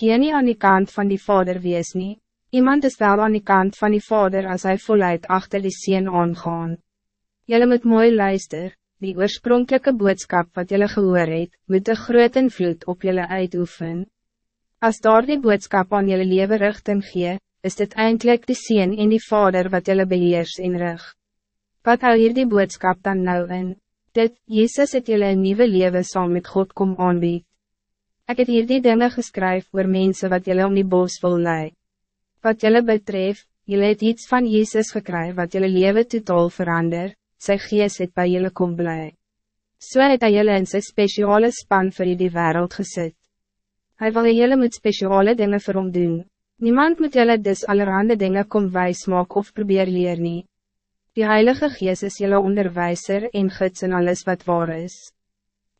Kie nie aan die kant van die vader wees nie. Iemand is wel aan die kant van die vader als hij voluit achter die sien aangaan. Jelle moet mooi luister, die oorspronkelijke boodschap wat jelle gehoor het, moet de groot invloed op jelle uitoefen. Als daar die boodschap aan jelle leven richting gee, is dit eindelijk de sien in die vader wat jelle beheers in rug. Wat hou hier die boodschap dan nou in? Dit, Jezus het jelle een nieuwe leven saam met God kom aanbied. Ik heb hier die dingen geskryf oor mensen wat jelle om die bos wil lei. Wat jelle betreft, jelle het iets van Jezus gekry wat jelle leven totaal verander, sy gees het by jelle kom bly. So het hy jelle in sy speciale span vir die wereld gezet. Hij wil jelle moet speciale dingen vir hom doen. Niemand moet jelle dus allerhande dingen kom wijs maak of probeer leer nie. Die Heilige Gees is jelle onderwijzer en gids in alles wat waar is.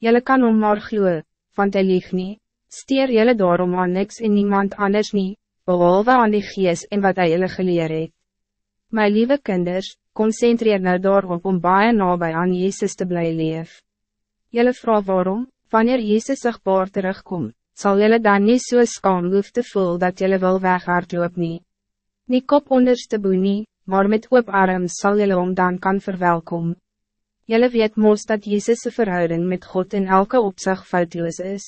Jelle kan om maar gloe, want hy lieg nie. Steer jelle daarom aan niks en niemand anders nie, behalve aan die Gees en wat hy jelle geleer het. My lieve kinders, concentreer nou daarop om baie nabij aan Jezus te blij leef. Jelle vraag waarom, wanneer Jezus sigbaar terugkom, zal jelle dan niet so skaam hoef te voel dat jelle wil weghardloop nie. Nie kop onderste boe nie, maar met oop arms sal jelle om dan kan verwelkom. Jelle weet moos dat Jezus' verhouding met God in elke opzicht foutloos is.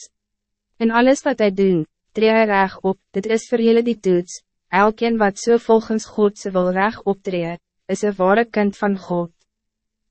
In alles wat hij doen, tree hy reg op, dit is voor jullie die toets, elkeen wat so volgens Godse wil reg optree, is een ware kind van God.